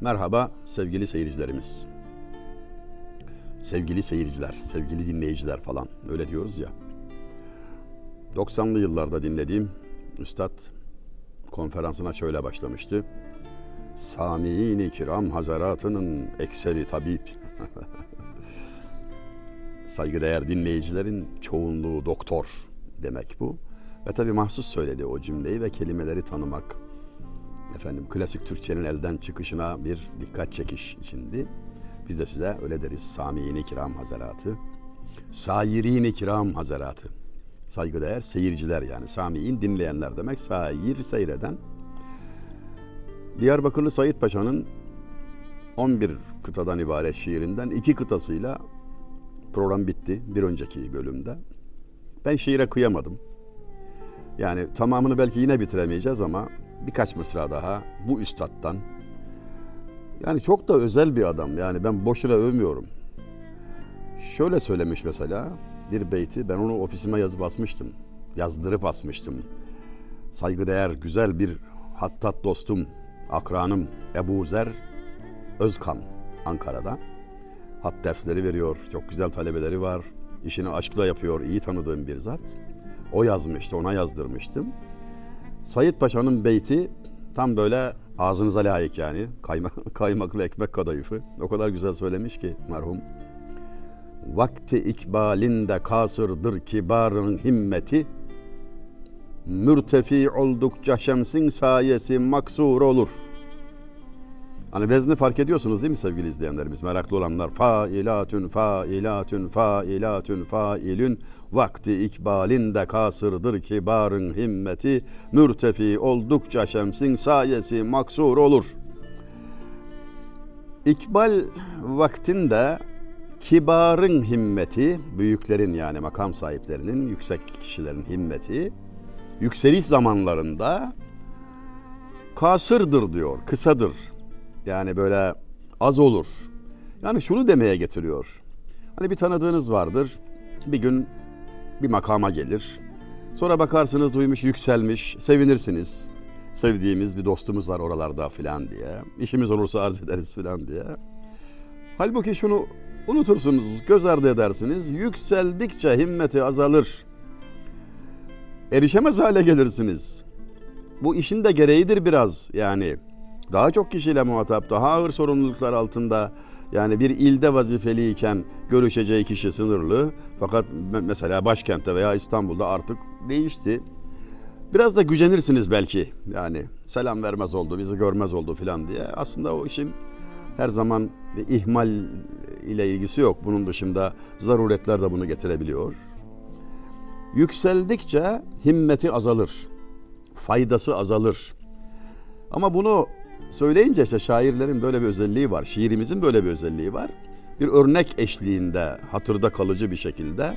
Merhaba sevgili seyircilerimiz. Sevgili seyirciler, sevgili dinleyiciler falan öyle diyoruz ya. 90'lı yıllarda dinlediğim Üstad konferansına şöyle başlamıştı. Sami'in-i kiram hazaratının ekseri tabip. Saygıdeğer dinleyicilerin çoğunluğu doktor demek bu. Ve tabii mahsus söyledi o cümleyi ve kelimeleri tanımak. Efendim klasik Türkçenin elden çıkışına bir dikkat çekiş içindi. Biz de size öyle deriz. Sami'in-i kiram hazaratı. Sayirin-i kiram hazaratı. Saygıdeğer seyirciler yani. Sami'in dinleyenler demek. Sayir seyreden. Diyarbakırlı Sayit Paşa'nın 11 kıtadan ibaret şiirinden iki kıtasıyla program bitti bir önceki bölümde. Ben şiire kıyamadım. Yani tamamını belki yine bitiremeyeceğiz ama birkaç mısra daha bu üstattan. Yani çok da özel bir adam. Yani ben boşuna övmüyorum. Şöyle söylemiş mesela bir beyti. Ben onu ofisime yazıp asmıştım. Yazdırıp asmıştım. Saygıdeğer güzel bir hattat dostum, akranım Ebu Zer Özkan Ankara'da. Hat dersleri veriyor. Çok güzel talebeleri var. İşini aşkla yapıyor. iyi tanıdığım bir zat. O yazmıştı, ona yazdırmıştım. Sayit Paşa'nın beyti tam böyle ağzınıza layık yani. Kayma, kaymaklı ekmek kadayıfı. O kadar güzel söylemiş ki merhum. Vakti ikbalinde kasırdır kibarın himmeti. Mürtefi oldukça şemsin sayesi maksur olur. Hani vezni fark ediyorsunuz değil mi sevgili izleyenlerimiz? Meraklı olanlar. Failatün, failatün, failatün, failün. Vakti ikbalinde kasırdır kibarın himmeti. Mürtefi oldukça şemsin sayesi maksur olur. İkbal vaktinde kibarın himmeti, büyüklerin yani makam sahiplerinin, yüksek kişilerin himmeti, yükseliş zamanlarında kasırdır diyor, kısadır. Yani böyle az olur. Yani şunu demeye getiriyor. Hani bir tanıdığınız vardır. Bir gün bir makama gelir. Sonra bakarsınız duymuş, yükselmiş, sevinirsiniz. Sevdiğimiz bir dostumuz var oralarda filan diye. İşimiz olursa arz ederiz filan diye. Halbuki şunu unutursunuz, göz ardı edersiniz. Yükseldikçe himmeti azalır. Erişemez hale gelirsiniz. Bu işin de gereğidir biraz yani. Daha çok kişiyle muhatap, daha ağır sorumluluklar altında yani bir ilde vazifeliyken görüşeceği kişi sınırlı. Fakat mesela başkentte veya İstanbul'da artık değişti. Biraz da gücenirsiniz belki. Yani selam vermez oldu, bizi görmez oldu filan diye. Aslında o işin her zaman bir ihmal ile ilgisi yok. Bunun dışında zaruretler de bunu getirebiliyor. Yükseldikçe himmeti azalır. Faydası azalır. Ama bunu söyleyince işte şairlerin böyle bir özelliği var. Şiirimizin böyle bir özelliği var. Bir örnek eşliğinde hatırda kalıcı bir şekilde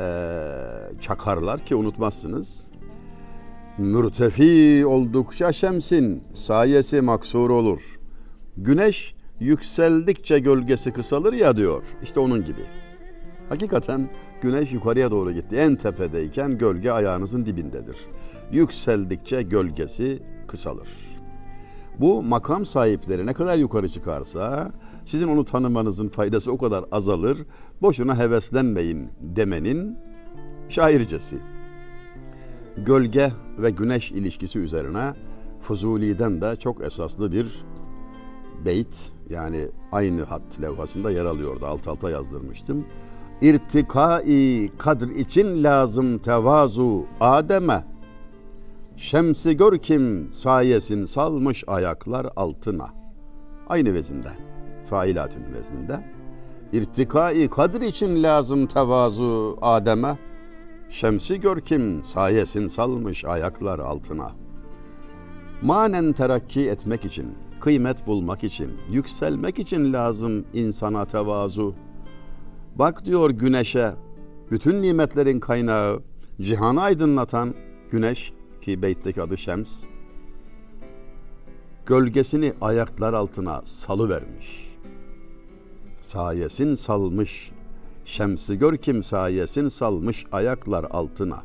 e, çakarlar ki unutmazsınız. Mürtefi oldukça şemsin sayesi maksur olur. Güneş yükseldikçe gölgesi kısalır ya diyor. İşte onun gibi. Hakikaten güneş yukarıya doğru gitti. En tepedeyken gölge ayağınızın dibindedir. Yükseldikçe gölgesi kısalır. Bu makam sahipleri ne kadar yukarı çıkarsa sizin onu tanımanızın faydası o kadar azalır. Boşuna heveslenmeyin demenin şaircesi. Gölge ve güneş ilişkisi üzerine Fuzuli'den de çok esaslı bir beyt yani aynı hat levhasında yer alıyordu. Alt alta yazdırmıştım. İrtikai kadr için lazım tevazu Adem'e Şemsi gör kim sayesin salmış ayaklar altına. Aynı vezinde. Failatün vezninde. İrtikai kadr için lazım tevazu Adem'e. Şemsi gör kim sayesin salmış ayaklar altına. Manen terakki etmek için, kıymet bulmak için, yükselmek için lazım insana tevazu. Bak diyor güneşe, bütün nimetlerin kaynağı, cihanı aydınlatan güneş ki beytteki adı Şems, gölgesini ayaklar altına salı vermiş. Sayesin salmış, şemsi gör kim sayesin salmış ayaklar altına.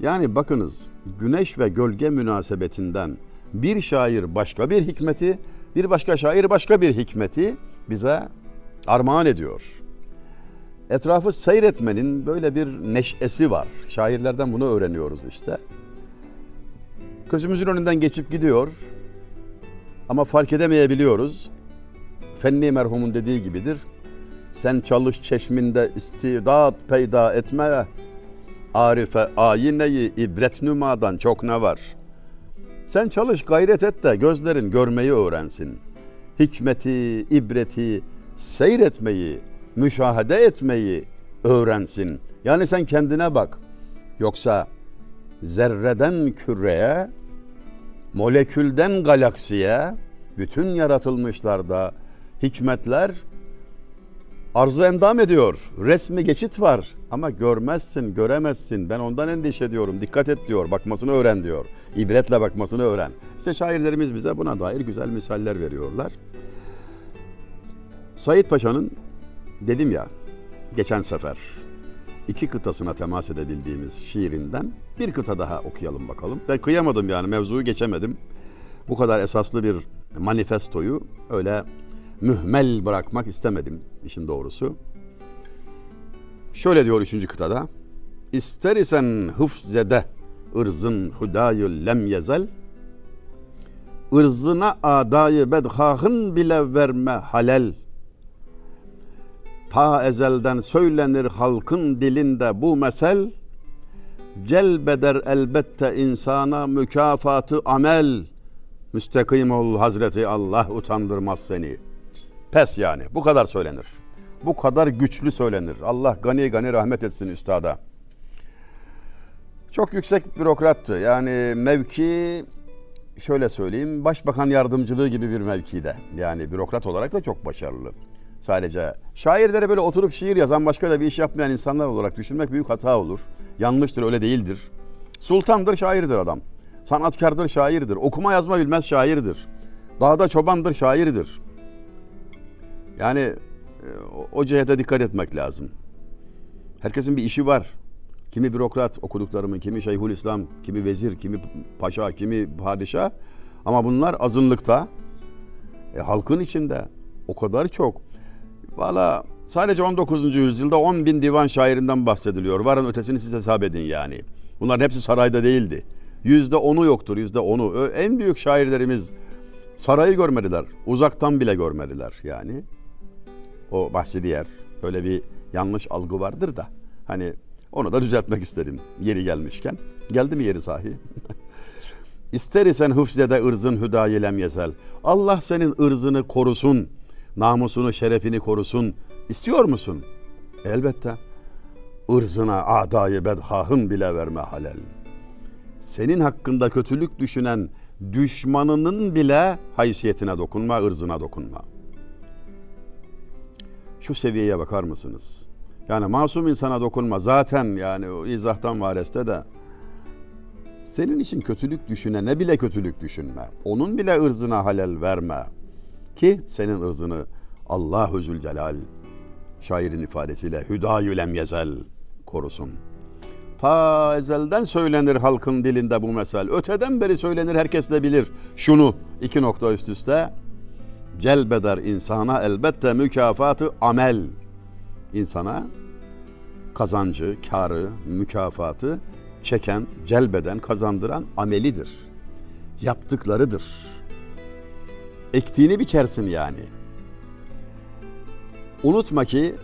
Yani bakınız güneş ve gölge münasebetinden Bir şair başka bir hikmeti, bir başka şair başka bir hikmeti bize armağan ediyor. Etrafı seyretmenin böyle bir neşesi var. Şairlerden bunu öğreniyoruz işte. Gözümüzün önünden geçip gidiyor ama fark edemeyebiliyoruz. Fenni merhumun dediği gibidir. Sen çalış çeşminde istidat peyda etme. Arife ayineyi ibret nümadan çok ne var. Sen çalış gayret et de gözlerin görmeyi öğrensin. Hikmeti, ibreti, seyretmeyi, müşahede etmeyi öğrensin. Yani sen kendine bak. Yoksa zerreden küreye, molekülden galaksiye, bütün yaratılmışlarda hikmetler arzu endam ediyor. Resmi geçit var ama görmezsin, göremezsin. Ben ondan endişe ediyorum. Dikkat et diyor. Bakmasını öğren diyor. İbretle bakmasını öğren. İşte şairlerimiz bize buna dair güzel misaller veriyorlar. Said Paşa'nın dedim ya geçen sefer iki kıtasına temas edebildiğimiz şiirinden bir kıta daha okuyalım bakalım. Ben kıyamadım yani mevzuyu geçemedim. Bu kadar esaslı bir manifestoyu öyle mühmel bırakmak istemedim işin doğrusu. Şöyle diyor üçüncü kıtada. İster isen hıfzede ırzın hudayü lem yezel ırzına adayı bedhahın bile verme halel ta ezelden söylenir halkın dilinde bu mesel celbeder elbette insana mükafatı amel müstakim ol Hazreti Allah utandırmaz seni.'' Pes yani. Bu kadar söylenir. Bu kadar güçlü söylenir. Allah gani gani rahmet etsin üstada. Çok yüksek bürokrattı. Yani mevki şöyle söyleyeyim başbakan yardımcılığı gibi bir mevkide. Yani bürokrat olarak da çok başarılı. Sadece şairlere böyle oturup şiir yazan başka da bir iş yapmayan insanlar olarak düşünmek büyük hata olur. Yanlıştır öyle değildir. Sultandır şairdir adam. Sanatkardır şairdir. Okuma yazma bilmez şairdir. Dağda çobandır şairdir. Yani e, o cihete dikkat etmek lazım. Herkesin bir işi var. Kimi bürokrat okuduklarımın, kimi şeyhül İslam, kimi vezir, kimi paşa, kimi padişah. Ama bunlar azınlıkta. E, halkın içinde o kadar çok. Valla sadece 19. yüzyılda 10 bin divan şairinden bahsediliyor. Varın ötesini siz hesap edin yani. Bunların hepsi sarayda değildi. Yüzde onu yoktur, yüzde onu. En büyük şairlerimiz sarayı görmediler. Uzaktan bile görmediler yani o bahçeli yer. Öyle bir yanlış algı vardır da. Hani onu da düzeltmek istedim yeri gelmişken. Geldi mi yeri sahi? İster isen hıfzede ırzın hüdayi lem yezel. Allah senin ırzını korusun, namusunu, şerefini korusun. İstiyor musun? Elbette. Irzına adayı bedhahın bile verme halel. Senin hakkında kötülük düşünen düşmanının bile haysiyetine dokunma, ırzına dokunma.'' şu seviyeye bakar mısınız? Yani masum insana dokunma zaten yani o izahtan vareste de senin için kötülük düşüne ne bile kötülük düşünme. Onun bile ırzına halel verme. Ki senin ırzını Allahu Zülcelal şairin ifadesiyle hüdayü lem yezel korusun. Ta ezelden söylenir halkın dilinde bu mesel. Öteden beri söylenir herkes de bilir. Şunu iki nokta üst üste celbeder insana elbette mükafatı amel. insana kazancı, karı, mükafatı çeken, celbeden, kazandıran amelidir. Yaptıklarıdır. Ektiğini biçersin yani. Unutma ki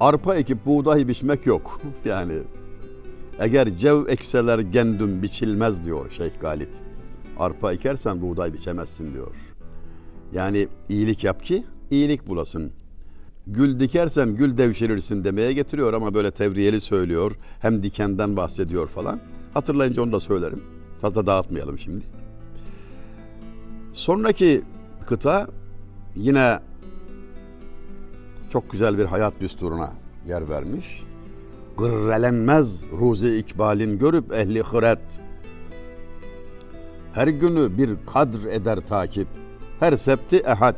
arpa ekip buğday biçmek yok. Yani eğer cev ekseler gendüm biçilmez diyor Şeyh Galip. Arpa ekersen buğday biçemezsin diyor. Yani iyilik yap ki iyilik bulasın. Gül dikersen gül devşirirsin demeye getiriyor ama böyle tevriyeli söylüyor. Hem dikenden bahsediyor falan. Hatırlayınca onu da söylerim. Fazla dağıtmayalım şimdi. Sonraki kıta yine çok güzel bir hayat düsturuna yer vermiş. Gırrelenmez ruzi ikbalin görüp ehli hıret. Her günü bir kadr eder takip her septi ehad.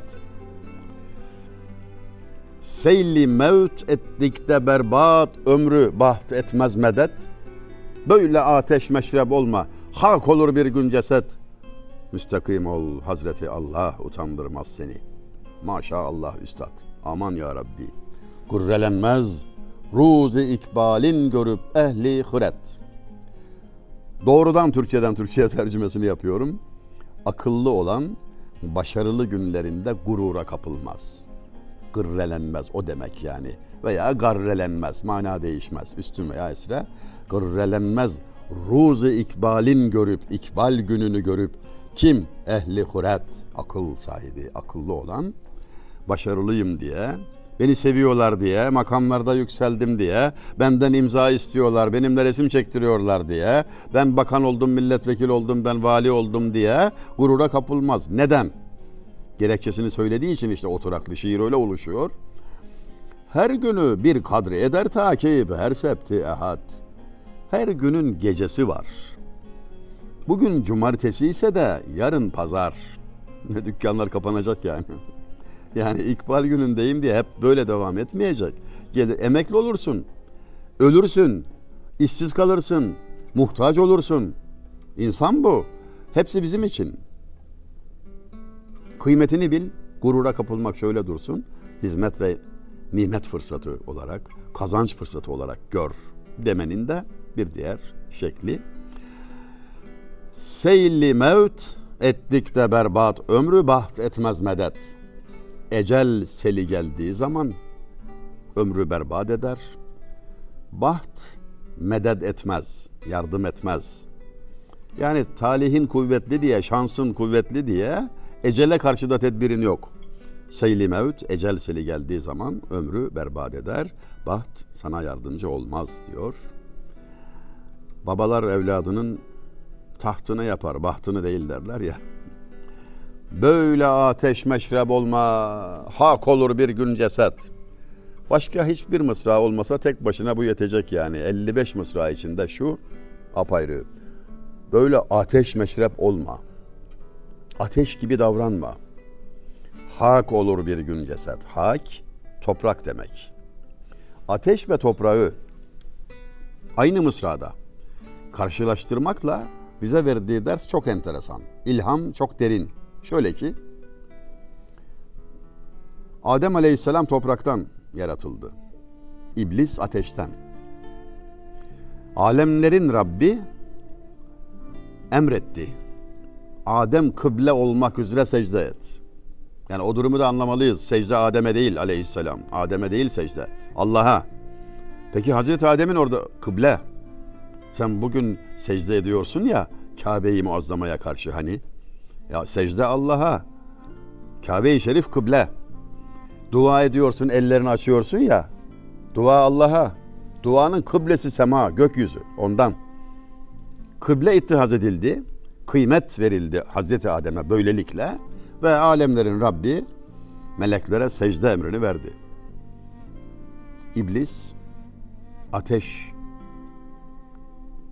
Seyli mevt ettikte berbat, ömrü baht etmez medet. Böyle ateş meşrep olma, hak olur bir gün ceset. Müstakim ol Hazreti Allah utandırmaz seni. Maşallah üstad. Aman ya Rabbi. Gurrelenmez ruzi ikbalin görüp ehli hıret. Doğrudan Türkçeden Türkçe'ye tercümesini yapıyorum. Akıllı olan başarılı günlerinde gurura kapılmaz. Gırrelenmez o demek yani. Veya garrelenmez. Mana değişmez. Üstün veya esre. Gırrelenmez. Ruzi ikbalin görüp, ikbal gününü görüp kim? Ehli huret, akıl sahibi, akıllı olan, başarılıyım diye, beni seviyorlar diye, makamlarda yükseldim diye, benden imza istiyorlar, benimle resim çektiriyorlar diye, ben bakan oldum, milletvekili oldum, ben vali oldum diye gurura kapılmaz. Neden? Gerekçesini söylediği için işte oturaklı şiir öyle oluşuyor. Her günü bir kadri eder takip, her septi ehad. Her günün gecesi var.'' Bugün cumartesi ise de yarın pazar. Dükkanlar kapanacak yani. Yani ikbal günündeyim diye hep böyle devam etmeyecek. Gelir, emekli olursun. Ölürsün. işsiz kalırsın. Muhtaç olursun. İnsan bu. Hepsi bizim için. Kıymetini bil. Gurura kapılmak şöyle dursun. Hizmet ve nimet fırsatı olarak, kazanç fırsatı olarak gör demenin de bir diğer şekli. Seyli mevt ettik de berbat, ömrü baht etmez medet. Ecel seli geldiği zaman ömrü berbat eder. Baht meded etmez, yardım etmez. Yani talihin kuvvetli diye, şansın kuvvetli diye ecele karşı da tedbirin yok. Seyli mevt, ecel seli geldiği zaman ömrü berbat eder. Baht sana yardımcı olmaz diyor. Babalar evladının tahtını yapar, bahtını değil derler ya. Böyle ateş meşrep olma, hak olur bir gün ceset. Başka hiçbir mısra olmasa tek başına bu yetecek yani. 55 mısra içinde şu apayrı. Böyle ateş meşrep olma. Ateş gibi davranma. Hak olur bir gün ceset. Hak, toprak demek. Ateş ve toprağı aynı mısrada karşılaştırmakla bize verdiği ders çok enteresan. İlham çok derin. Şöyle ki Adem Aleyhisselam topraktan yaratıldı. İblis ateşten. Alemlerin Rabbi emretti. Adem kıble olmak üzere secde et. Yani o durumu da anlamalıyız. Secde Adem'e değil aleyhisselam. Adem'e değil secde. Allah'a. Peki Hazreti Adem'in orada kıble sen bugün secde ediyorsun ya Kabe-i Muazzama'ya karşı hani. Ya secde Allah'a. Kabe-i Şerif kıble. Dua ediyorsun, ellerini açıyorsun ya. Dua Allah'a. Duanın kıblesi sema, gökyüzü. Ondan. Kıble ittihaz edildi. Kıymet verildi Hazreti Adem'e böylelikle. Ve alemlerin Rabbi meleklere secde emrini verdi. İblis ateş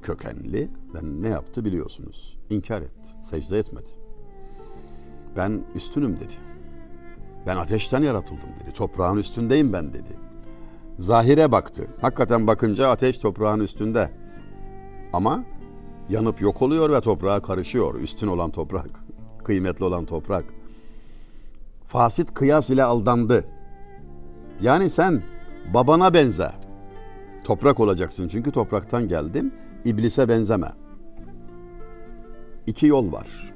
kökenli ve ne yaptı biliyorsunuz. İnkar etti, secde etmedi. Ben üstünüm dedi. Ben ateşten yaratıldım dedi. Toprağın üstündeyim ben dedi. Zahire baktı. Hakikaten bakınca ateş toprağın üstünde. Ama yanıp yok oluyor ve toprağa karışıyor. Üstün olan toprak, kıymetli olan toprak. Fasit kıyas ile aldandı. Yani sen babana benze. Toprak olacaksın çünkü topraktan geldin. İblise benzeme. İki yol var.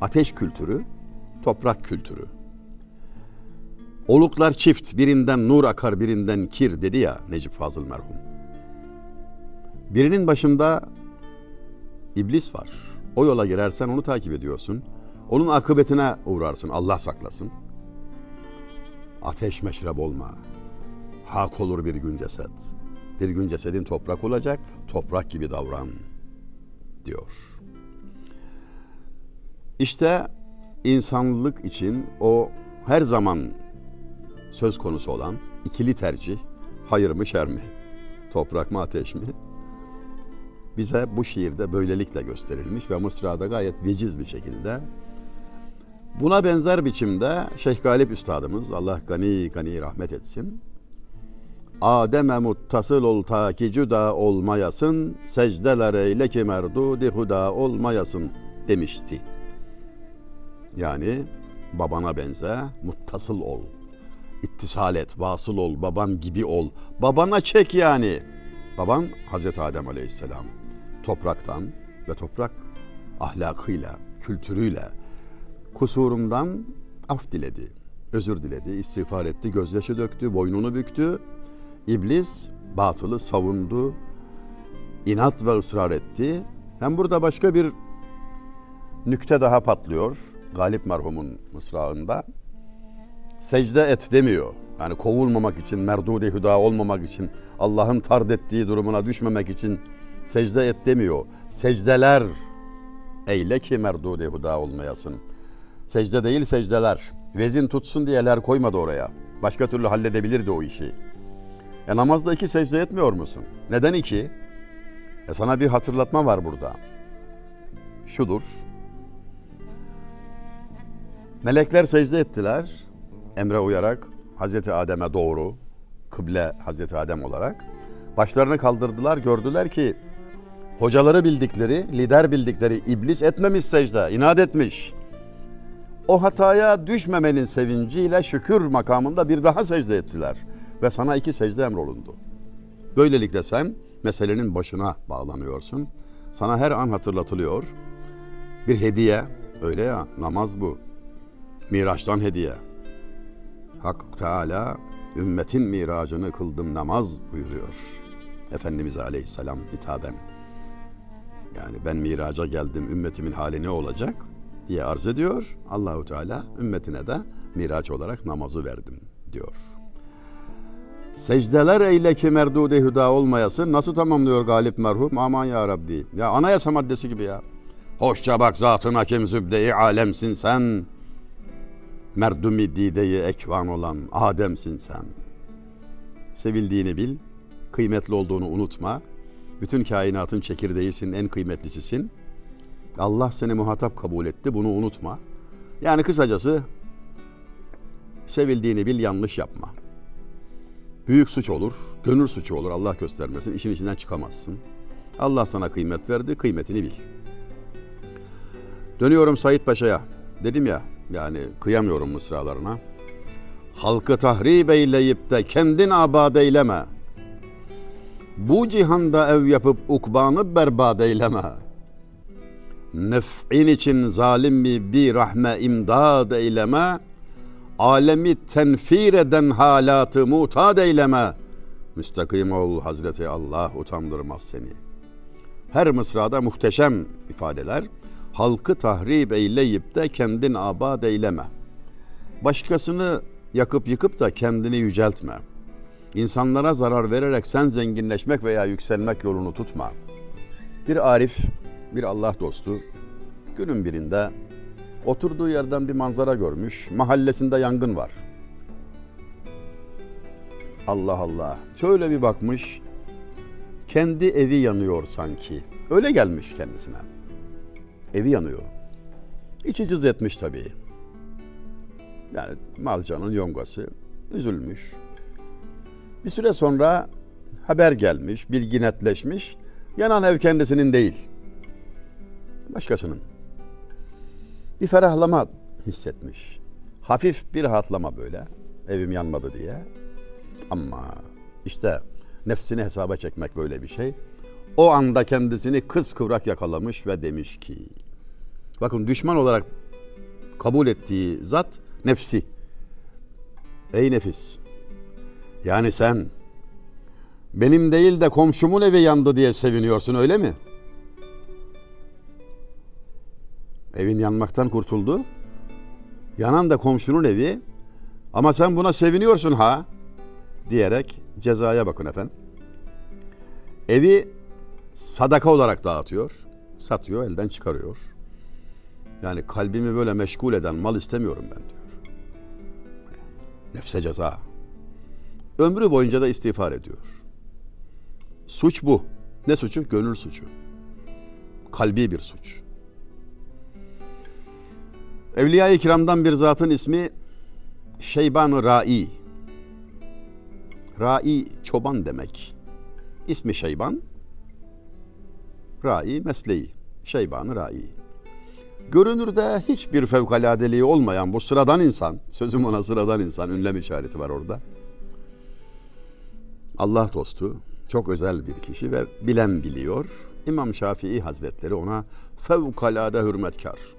Ateş kültürü, toprak kültürü. Oluklar çift, birinden nur akar, birinden kir dedi ya Necip Fazıl merhum. Birinin başında iblis var. O yola girersen onu takip ediyorsun. Onun akıbetine uğrarsın. Allah saklasın. Ateş meşrep olma. Hak olur bir gün ceset. Bir gün cesedin toprak olacak, toprak gibi davran diyor. İşte insanlık için o her zaman söz konusu olan ikili tercih hayır mı şer mi? Toprak mı ateş mi? Bize bu şiirde böylelikle gösterilmiş ve Mısra'da gayet veciz bir şekilde Buna benzer biçimde Şeyh Galip Üstadımız Allah gani gani rahmet etsin Adem'e muttasıl ol ta ki cüda olmayasın, secdeler eyle ki merdudi huda olmayasın demişti. Yani babana benze, muttasıl ol. İttisal et, vasıl ol, baban gibi ol. Babana çek yani. Baban Hazreti Adem Aleyhisselam. Topraktan ve toprak ahlakıyla, kültürüyle, kusurumdan af diledi. Özür diledi, istiğfar etti, gözyaşı döktü, boynunu büktü. İblis batılı savundu, inat ve ısrar etti. Hem burada başka bir nükte daha patlıyor. Galip merhumun mısrağında. Secde et demiyor. Yani kovulmamak için, merdudi hüda olmamak için, Allah'ın tard ettiği durumuna düşmemek için secde et demiyor. Secdeler eyle ki merdudi hüda olmayasın. Secde değil secdeler. Vezin tutsun diyeler koymadı oraya. Başka türlü halledebilirdi o işi. E namazda iki secde etmiyor musun? Neden iki? E sana bir hatırlatma var burada. Şudur. Melekler secde ettiler. Emre uyarak Hazreti Adem'e doğru. Kıble Hazreti Adem olarak. Başlarını kaldırdılar. Gördüler ki hocaları bildikleri, lider bildikleri iblis etmemiş secde. inat etmiş. O hataya düşmemenin sevinciyle şükür makamında bir daha secde ettiler. Ve sana iki secde emrolundu. Böylelikle sen meselenin başına bağlanıyorsun. Sana her an hatırlatılıyor. Bir hediye, öyle ya namaz bu. Miraçtan hediye. Hak Teala ümmetin miracını kıldım namaz buyuruyor. Efendimiz Aleyhisselam hitaben. Yani ben miraca geldim ümmetimin hali ne olacak diye arz ediyor. Allahu Teala ümmetine de miraç olarak namazı verdim diyor. Secdeler eyle ki merdude hüda olmayasın. Nasıl tamamlıyor galip merhum? Aman ya Rabbi. Ya anayasa maddesi gibi ya. Hoşça bak zatın hakim zübde-i alemsin sen. Merdumi dideyi ekvan olan Adem'sin sen. Sevildiğini bil, kıymetli olduğunu unutma. Bütün kainatın çekirdeğisin, en kıymetlisisin. Allah seni muhatap kabul etti, bunu unutma. Yani kısacası sevildiğini bil, yanlış yapma. Büyük suç olur, gönül suçu olur Allah göstermesin. işin içinden çıkamazsın. Allah sana kıymet verdi, kıymetini bil. Dönüyorum Said Paşa'ya. Dedim ya, yani kıyamıyorum mısralarına. Halkı tahrip eyleyip de kendin abad eyleme. Bu cihanda ev yapıp ukbanı berbat eyleme. Nef'in için zalim bir rahme imdad eyleme. Alemi tenfir eden halatı mutad eyleme. Müstakim ol Hazreti Allah utandırmaz seni. Her mısrada muhteşem ifadeler halkı tahrip eyleyip de kendin abad eyleme. Başkasını yakıp yıkıp da kendini yüceltme. İnsanlara zarar vererek sen zenginleşmek veya yükselmek yolunu tutma. Bir arif, bir Allah dostu günün birinde oturduğu yerden bir manzara görmüş. Mahallesinde yangın var. Allah Allah. Şöyle bir bakmış. Kendi evi yanıyor sanki. Öyle gelmiş kendisine. Evi yanıyor. İçi cız etmiş tabii. Yani malcanın yongası üzülmüş. Bir süre sonra haber gelmiş, bilgi netleşmiş. Yanan ev kendisinin değil. Başkasının. Bir ferahlama hissetmiş. Hafif bir rahatlama böyle. Evim yanmadı diye. Ama işte nefsini hesaba çekmek böyle bir şey. O anda kendisini kız kıvrak yakalamış ve demiş ki bakın düşman olarak kabul ettiği zat nefsi. Ey nefis yani sen benim değil de komşumun evi yandı diye seviniyorsun öyle mi? Evin yanmaktan kurtuldu. Yanan da komşunun evi. Ama sen buna seviniyorsun ha diyerek cezaya bakın efendim. Evi sadaka olarak dağıtıyor, satıyor, elden çıkarıyor. Yani kalbimi böyle meşgul eden mal istemiyorum ben diyor. Nefse ceza. Ömrü boyunca da istiğfar ediyor. Suç bu. Ne suçu? Gönül suçu. Kalbi bir suç. Evliya-i kiramdan bir zatın ismi Şeyban-ı Rai. Rai çoban demek. İsmi Şeyban. Rai mesleği. Şeyban-ı Rai. Görünürde hiçbir fevkaladeliği olmayan bu sıradan insan, sözüm ona sıradan insan, ünlem işareti var orada. Allah dostu, çok özel bir kişi ve bilen biliyor. İmam Şafii Hazretleri ona fevkalade hürmetkar.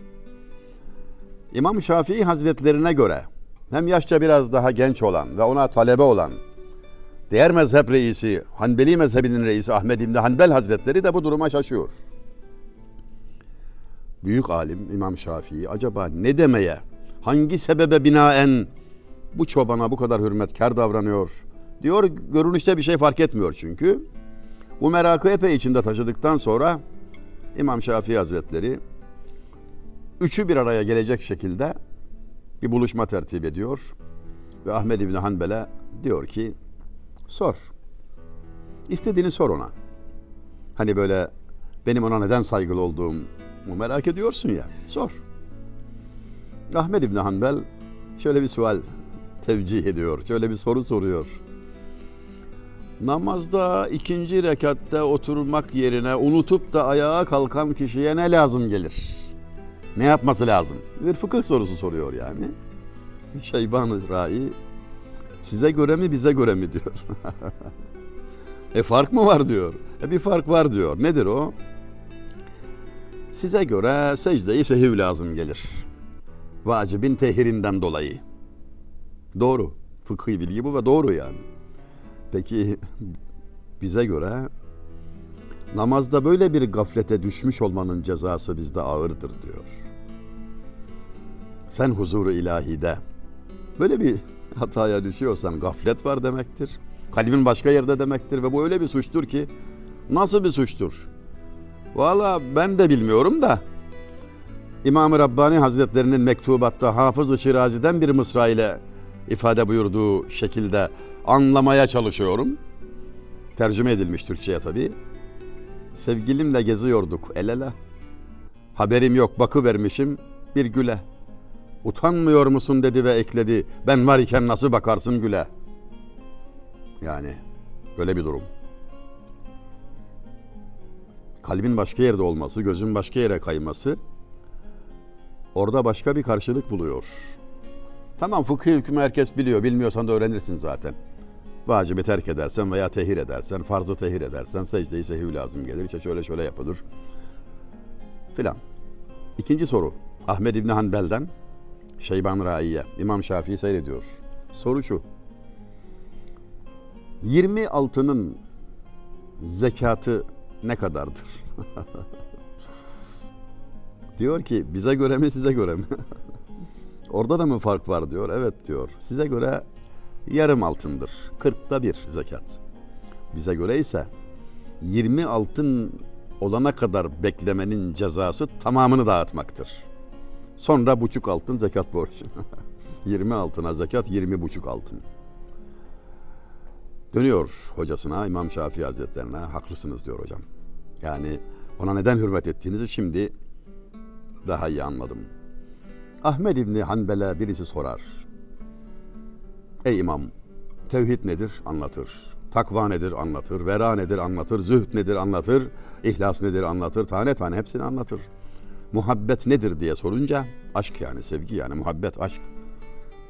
İmam Şafii Hazretlerine göre hem yaşça biraz daha genç olan ve ona talebe olan diğer mezhep reisi, Hanbeli mezhebinin reisi Ahmed İbni Hanbel Hazretleri de bu duruma şaşıyor. Büyük alim İmam Şafii acaba ne demeye, hangi sebebe binaen bu çobana bu kadar hürmetkar davranıyor diyor. Görünüşte bir şey fark etmiyor çünkü. Bu merakı epey içinde taşıdıktan sonra İmam Şafii Hazretleri üçü bir araya gelecek şekilde bir buluşma tertip ediyor. Ve Ahmed İbni Hanbel'e diyor ki sor. İstediğini sor ona. Hani böyle benim ona neden saygılı olduğumu merak ediyorsun ya sor. Ahmed İbni Hanbel şöyle bir sual tevcih ediyor. Şöyle bir soru soruyor. Namazda ikinci rekatte oturmak yerine unutup da ayağa kalkan kişiye ne lazım gelir? Ne yapması lazım? Bir fıkıh sorusu soruyor yani. Şeyban-ı Rai size göre mi bize göre mi diyor. e fark mı var diyor. E bir fark var diyor. Nedir o? Size göre secde-i sehiv lazım gelir. Vacibin tehirinden dolayı. Doğru. Fıkhi bilgi bu ve doğru yani. Peki bize göre namazda böyle bir gaflete düşmüş olmanın cezası bizde ağırdır diyor. Sen huzuru ilahide böyle bir hataya düşüyorsan gaflet var demektir. Kalbin başka yerde demektir ve bu öyle bir suçtur ki nasıl bir suçtur? Valla ben de bilmiyorum da İmam-ı Rabbani Hazretlerinin mektubatta Hafız-ı Şirazi'den bir mısra ile ifade buyurduğu şekilde anlamaya çalışıyorum. Tercüme edilmiş Türkçe'ye tabii. Sevgilimle geziyorduk el ele. Haberim yok bakı vermişim bir güle. Utanmıyor musun dedi ve ekledi. Ben var nasıl bakarsın güle? Yani böyle bir durum. Kalbin başka yerde olması, gözün başka yere kayması orada başka bir karşılık buluyor. Tamam fıkıh hükmü herkes biliyor. Bilmiyorsan da öğrenirsin zaten. Vacibi terk edersen veya tehir edersen, farzı tehir edersen secde-i sehih lazım gelir. İşte şöyle şöyle yapılır. Filan. İkinci soru. Ahmed İbni Hanbel'den Şeyban Rai'ye. İmam Şafii seyrediyor. Soru şu. 20 altının zekatı ne kadardır? diyor ki bize göre mi size göre mi? Orada da mı fark var diyor. Evet diyor. Size göre yarım altındır. Kırkta bir zekat. Bize göre ise 20 altın olana kadar beklemenin cezası tamamını dağıtmaktır. Sonra buçuk altın zekat borcu. 20 altına zekat 20 buçuk altın. Dönüyor hocasına İmam Şafii Hazretlerine haklısınız diyor hocam. Yani ona neden hürmet ettiğinizi şimdi daha iyi anladım. Ahmed İbni Hanbel'e birisi sorar. Ey imam, tevhid nedir anlatır. Takva nedir anlatır. Vera nedir anlatır. Zühd nedir anlatır. İhlas nedir anlatır. Tane tane hepsini anlatır. Muhabbet nedir diye sorunca aşk yani sevgi yani muhabbet aşk.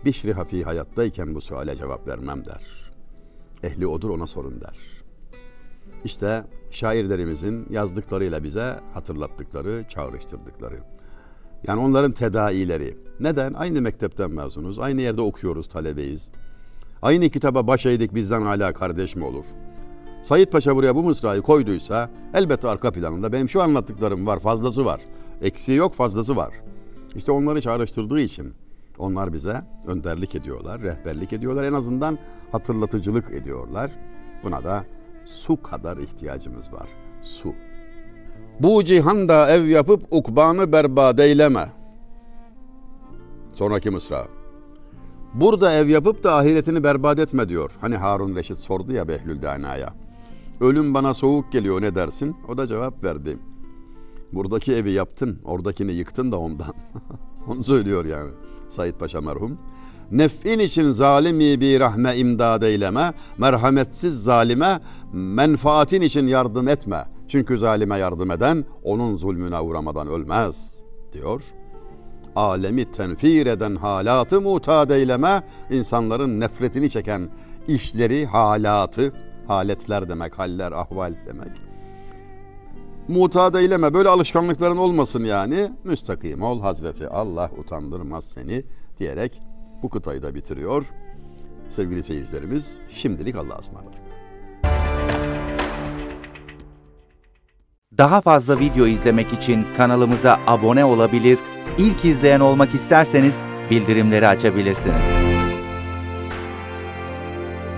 Bişri hafi hayattayken bu suale cevap vermem der. Ehli odur ona sorun der. İşte şairlerimizin yazdıklarıyla bize hatırlattıkları, çağrıştırdıkları. Yani onların tedaileri. Neden? Aynı mektepten mezunuz, aynı yerde okuyoruz, talebeyiz. Aynı kitaba baş eğdik bizden hala kardeş mi olur? Sayit Paşa buraya bu mısrayı koyduysa elbette arka planında benim şu anlattıklarım var, fazlası var. Eksiği yok, fazlası var. İşte onları çağrıştırdığı için onlar bize önderlik ediyorlar, rehberlik ediyorlar. En azından hatırlatıcılık ediyorlar. Buna da su kadar ihtiyacımız var. Su. Bu cihanda ev yapıp ukbanı berbat eyleme. Sonraki mısra. Burada ev yapıp da ahiretini berbat etme diyor. Hani Harun Reşit sordu ya Behlül Dana'ya. Ölüm bana soğuk geliyor ne dersin? O da cevap verdi. Buradaki evi yaptın, oradakini yıktın da ondan. Onu söylüyor yani Said Paşa merhum. Nef'in için zalimi bir rahme imdad eyleme, merhametsiz zalime menfaatin için yardım etme. Çünkü zalime yardım eden onun zulmüne uğramadan ölmez. diyor. Alemi tenfir eden halatı mutat eyleme, insanların nefretini çeken işleri, halatı, haletler demek, haller, ahval demek. Mutat eyleme, böyle alışkanlıkların olmasın yani. Müstakim ol Hazreti Allah utandırmaz seni diyerek bu kıtayı da bitiriyor. Sevgili seyircilerimiz şimdilik Allah'a ısmarladık. Daha fazla video izlemek için kanalımıza abone olabilir, ilk izleyen olmak isterseniz bildirimleri açabilirsiniz.